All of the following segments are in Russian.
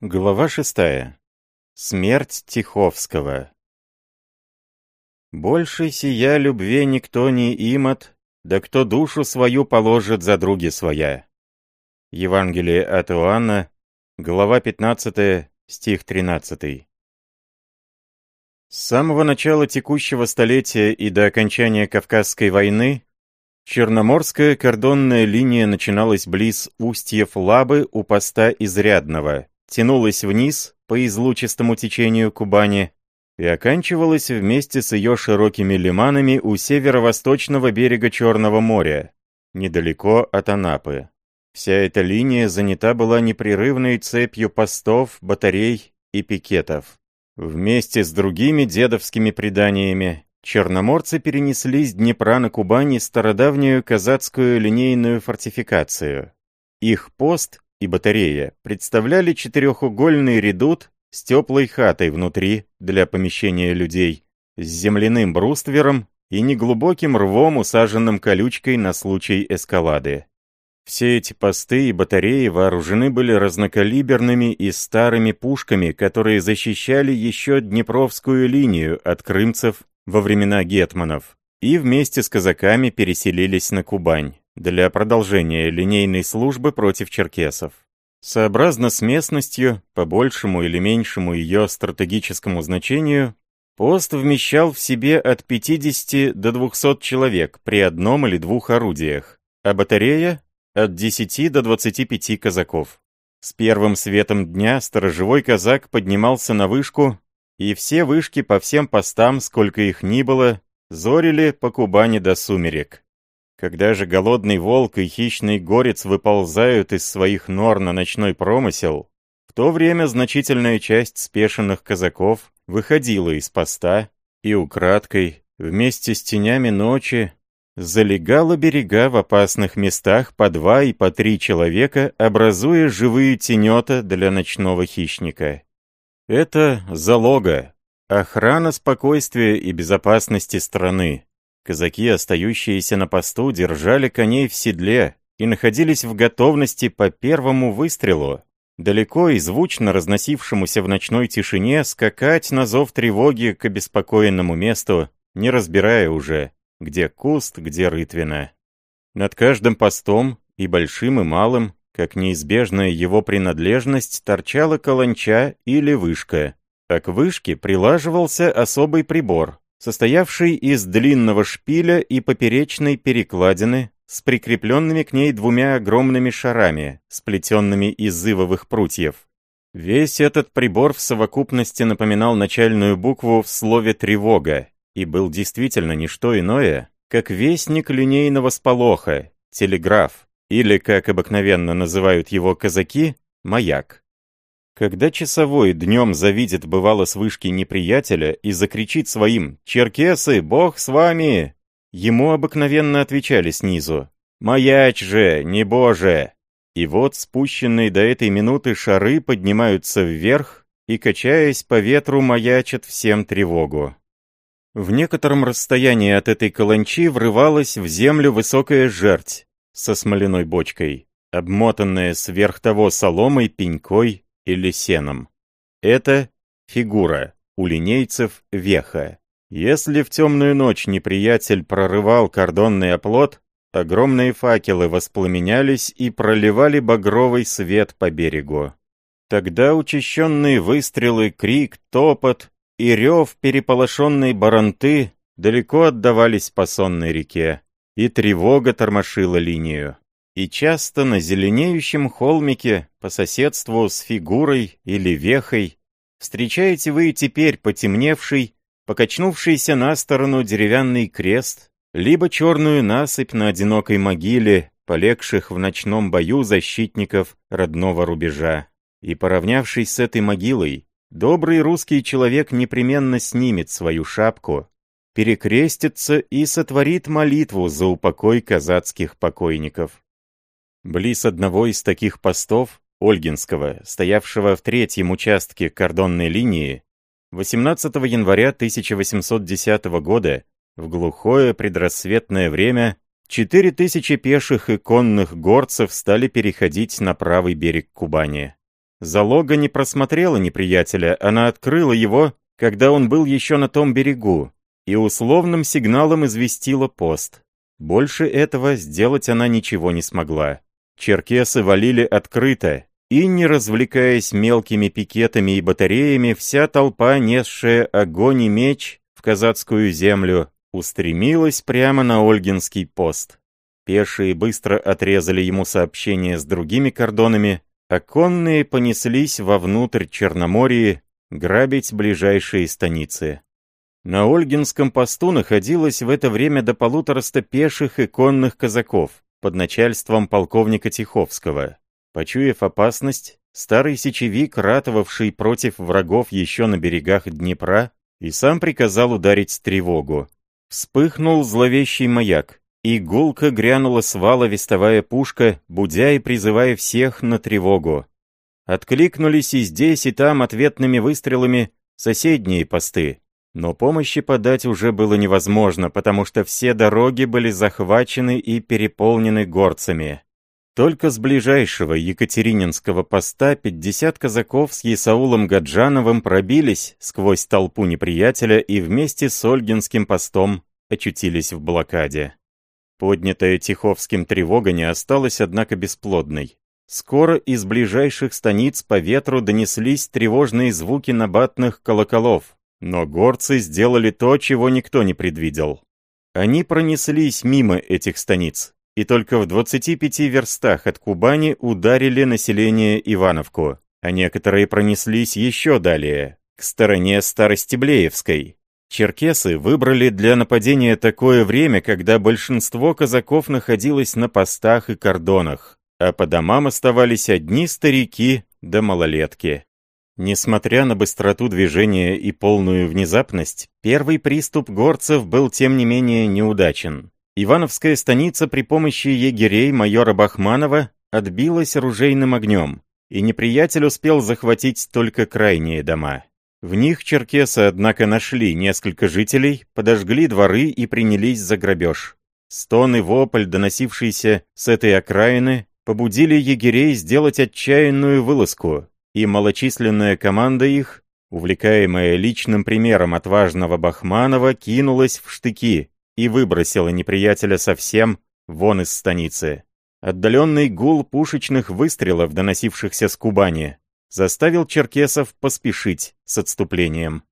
Глава шестая. Смерть Тиховского. «Больше сия любви никто не имот, да кто душу свою положит за други своя». Евангелие от Иоанна, глава 15, стих 13. С самого начала текущего столетия и до окончания Кавказской войны Черноморская кордонная линия начиналась близ устьев Лабы у поста Изрядного, тянулась вниз по излучистому течению Кубани и оканчивалась вместе с ее широкими лиманами у северо-восточного берега Черного моря, недалеко от Анапы. Вся эта линия занята была непрерывной цепью постов, батарей и пикетов. Вместе с другими дедовскими преданиями черноморцы перенесли с Днепра на Кубани стародавнюю казацкую линейную фортификацию. Их пост и батарея представляли четырехугольный редут с теплой хатой внутри для помещения людей, с земляным бруствером и неглубоким рвом, усаженным колючкой на случай эскалады. Все эти посты и батареи вооружены были разнокалиберными и старыми пушками, которые защищали еще Днепровскую линию от крымцев во времена гетманов, и вместе с казаками переселились на Кубань для продолжения линейной службы против черкесов. Сообразно с местностью, по большему или меньшему ее стратегическому значению, пост вмещал в себе от 50 до 200 человек при одном или двух орудиях, а батарея — от 10 до 25 казаков. С первым светом дня сторожевой казак поднимался на вышку, и все вышки по всем постам, сколько их ни было, зорили по Кубани до сумерек. Когда же голодный волк и хищный горец выползают из своих нор на ночной промысел, в то время значительная часть спешенных казаков выходила из поста и украдкой, вместе с тенями ночи, залегала берега в опасных местах по два и по три человека, образуя живые тенета для ночного хищника. Это залога, охрана спокойствия и безопасности страны. Казаки, остающиеся на посту, держали коней в седле и находились в готовности по первому выстрелу, далеко и звучно разносившемуся в ночной тишине, скакать на зов тревоги к обеспокоенному месту, не разбирая уже, где куст, где рытвина. Над каждым постом, и большим, и малым, как неизбежная его принадлежность, торчала каланча или вышка, а к вышке прилаживался особый прибор, состоявший из длинного шпиля и поперечной перекладины с прикрепленными к ней двумя огромными шарами, сплетенными из ивовых прутьев. Весь этот прибор в совокупности напоминал начальную букву в слове «тревога» и был действительно не что иное, как вестник линейного сполоха, телеграф, или, как обыкновенно называют его казаки, маяк. Когда часовой днем завидит бывало с вышки неприятеля и закричит своим «Черкесы, бог с вами!», ему обыкновенно отвечали снизу «Маяч же, не боже!». И вот спущенные до этой минуты шары поднимаются вверх и, качаясь по ветру, маячат всем тревогу. В некотором расстоянии от этой каланчи врывалась в землю высокая жерть со смоляной бочкой, обмотанная сверх того соломой, пенькой или сеном. Это фигура, у линейцев веха. Если в темную ночь неприятель прорывал кордонный оплот, огромные факелы воспламенялись и проливали багровый свет по берегу. Тогда учащенные выстрелы, крик, топот и рев переполошенной баранты далеко отдавались по сонной реке, и тревога тормошила линию и часто на зеленеющем холмике по соседству с фигурой или вехой встречаете вы теперь потемневший, покачнувшийся на сторону деревянный крест, либо черную насыпь на одинокой могиле, полегших в ночном бою защитников родного рубежа. И поравнявшись с этой могилой, добрый русский человек непременно снимет свою шапку, перекрестится и сотворит молитву за упокой казацких покойников. Близ одного из таких постов, Ольгинского, стоявшего в третьем участке кордонной линии, 18 января 1810 года, в глухое предрассветное время, 4000 пеших и конных горцев стали переходить на правый берег Кубани. Залога не просмотрела неприятеля, она открыла его, когда он был еще на том берегу, и условным сигналом известила пост. Больше этого сделать она ничего не смогла. Черкесы валили открыто, и, не развлекаясь мелкими пикетами и батареями, вся толпа, несшая огонь и меч в казацкую землю, устремилась прямо на Ольгинский пост. Пешие быстро отрезали ему сообщение с другими кордонами, а конные понеслись вовнутрь Черноморья грабить ближайшие станицы. На Ольгинском посту находилось в это время до полутораста пеших и конных казаков под начальством полковника Тиховского. Почуяв опасность, старый сечевик, ратовавший против врагов еще на берегах Днепра, и сам приказал ударить тревогу. Вспыхнул зловещий маяк, и гулко грянула с вала вестовая пушка, будя и призывая всех на тревогу. Откликнулись и здесь, и там ответными выстрелами соседние посты. Но помощи подать уже было невозможно, потому что все дороги были захвачены и переполнены горцами. Только с ближайшего Екатерининского поста 50 казаков с Исаулом Гаджановым пробились сквозь толпу неприятеля и вместе с Ольгинским постом очутились в блокаде. Поднятая Тиховским тревога не осталась, однако, бесплодной. Скоро из ближайших станиц по ветру донеслись тревожные звуки набатных колоколов, но горцы сделали то, чего никто не предвидел. Они пронеслись мимо этих станиц, и только в 25 верстах от Кубани ударили население Ивановку, а некоторые пронеслись еще далее, к стороне Старостеблеевской. Черкесы выбрали для нападения такое время, когда большинство казаков находилось на постах и кордонах, а по домам оставались одни старики да малолетки. Несмотря на быстроту движения и полную внезапность, первый приступ горцев был тем не менее неудачен. Ивановская станица при помощи егерей майора Бахманова отбилась ружейным огнем, и неприятель успел захватить только крайние дома. В них черкесы, однако, нашли несколько жителей, подожгли дворы и принялись за грабеж. Стон и вопль, доносившийся с этой окраины, побудили егерей сделать отчаянную вылазку, и малочисленная команда их, увлекаемая личным примером отважного Бахманова, кинулась в штыки, и выбросила неприятеля совсем вон из станицы. Отдаленный гул пушечных выстрелов, доносившихся с Кубани, заставил черкесов поспешить с отступлением.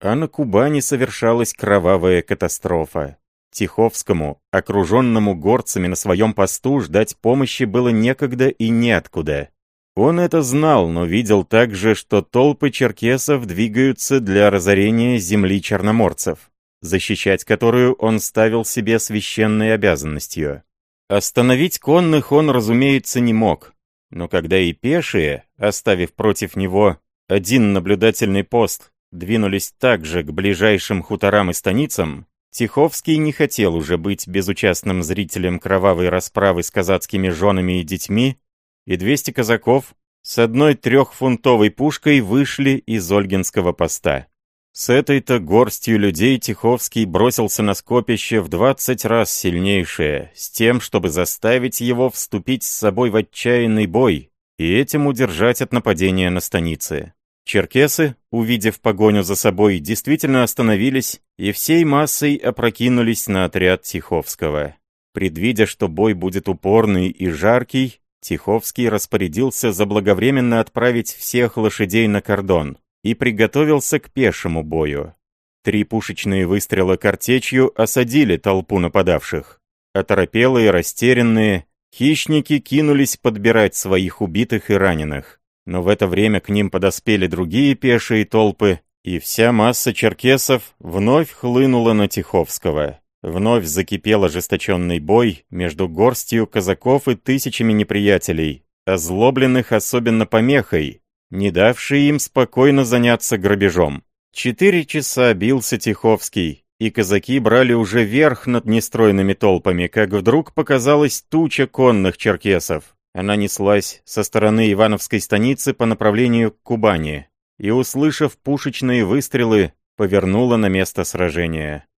А на Кубани совершалась кровавая катастрофа. Тиховскому, окруженному горцами на своем посту, ждать помощи было некогда и неоткуда. Он это знал, но видел также, что толпы черкесов двигаются для разорения земли черноморцев защищать которую он ставил себе священной обязанностью. Остановить конных он, разумеется, не мог, но когда и пешие, оставив против него один наблюдательный пост, двинулись также к ближайшим хуторам и станицам, Тиховский не хотел уже быть безучастным зрителем кровавой расправы с казацкими женами и детьми, и 200 казаков с одной трехфунтовой пушкой вышли из Ольгинского поста. С этой-то горстью людей Тиховский бросился на скопище в двадцать раз сильнейшее, с тем, чтобы заставить его вступить с собой в отчаянный бой и этим удержать от нападения на станицы. Черкесы, увидев погоню за собой, действительно остановились и всей массой опрокинулись на отряд Тиховского. Предвидя, что бой будет упорный и жаркий, Тиховский распорядился заблаговременно отправить всех лошадей на кордон, и приготовился к пешему бою. Три пушечные выстрела картечью осадили толпу нападавших. Оторопелые, растерянные, хищники кинулись подбирать своих убитых и раненых. Но в это время к ним подоспели другие пешие толпы, и вся масса черкесов вновь хлынула на Тиховского. Вновь закипел ожесточенный бой между горстью казаков и тысячами неприятелей, озлобленных особенно помехой, не давший им спокойно заняться грабежом. Четыре часа бился Тиховский, и казаки брали уже верх над нестройными толпами, как вдруг показалась туча конных черкесов. Она неслась со стороны Ивановской станицы по направлению к Кубани, и, услышав пушечные выстрелы, повернула на место сражения.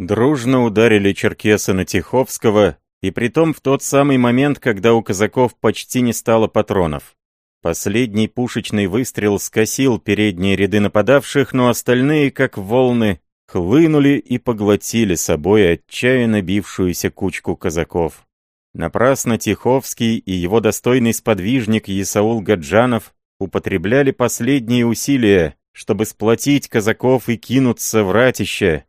Дружно ударили черкесы на Тиховского, и притом в тот самый момент, когда у казаков почти не стало патронов. Последний пушечный выстрел скосил передние ряды нападавших, но остальные, как волны, хлынули и поглотили собой отчаянно бившуюся кучку казаков. Напрасно Тиховский и его достойный сподвижник Исаул Гаджанов употребляли последние усилия, чтобы сплотить казаков и кинуться в ратище.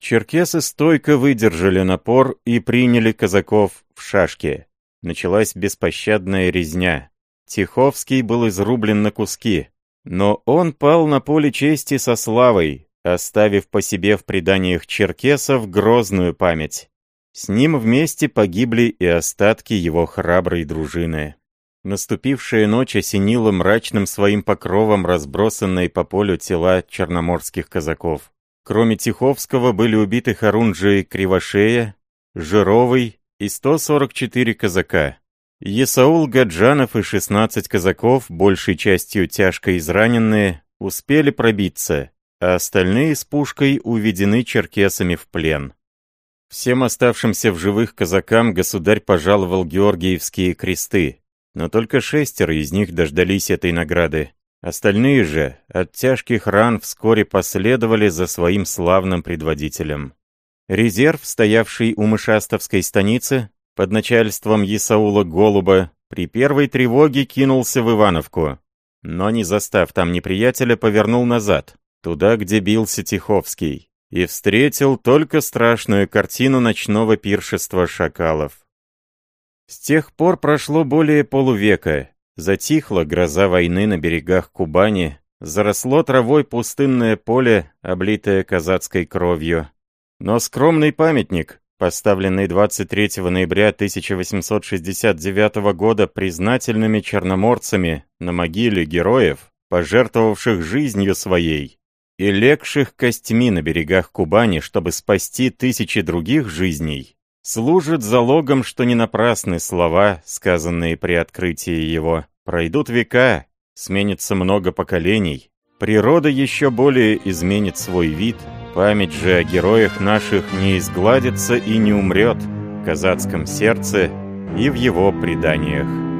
Черкесы стойко выдержали напор и приняли казаков в шашки. Началась беспощадная резня. Тиховский был изрублен на куски, но он пал на поле чести со славой, оставив по себе в преданиях черкесов грозную память. С ним вместе погибли и остатки его храброй дружины. Наступившая ночь осенила мрачным своим покровом разбросанные по полю тела черноморских казаков. Кроме Тиховского были убиты Харунжи Кривошея, Жировый и 144 казака. Есаул Гаджанов и 16 казаков, большей частью тяжко израненные, успели пробиться, а остальные с пушкой уведены черкесами в плен. Всем оставшимся в живых казакам государь пожаловал георгиевские кресты, но только шестеро из них дождались этой награды. Остальные же от тяжких ран вскоре последовали за своим славным предводителем. Резерв, стоявший у Мышастовской станицы, под начальством Исаула Голуба при первой тревоге кинулся в Ивановку, но не застав там неприятеля, повернул назад, туда, где бился Тиховский, и встретил только страшную картину ночного пиршества шакалов. С тех пор прошло более полувека, затихла гроза войны на берегах Кубани, заросло травой пустынное поле, облитое казацкой кровью. Но скромный памятник, поставленный 23 ноября 1869 года признательными черноморцами на могиле героев, пожертвовавших жизнью своей и легших костьми на берегах Кубани, чтобы спасти тысячи других жизней, служит залогом, что не напрасны слова, сказанные при открытии его. Пройдут века, сменится много поколений, природа еще более изменит свой вид — Память же о героях наших не изгладится и не умрет в казацком сердце и в его преданиях.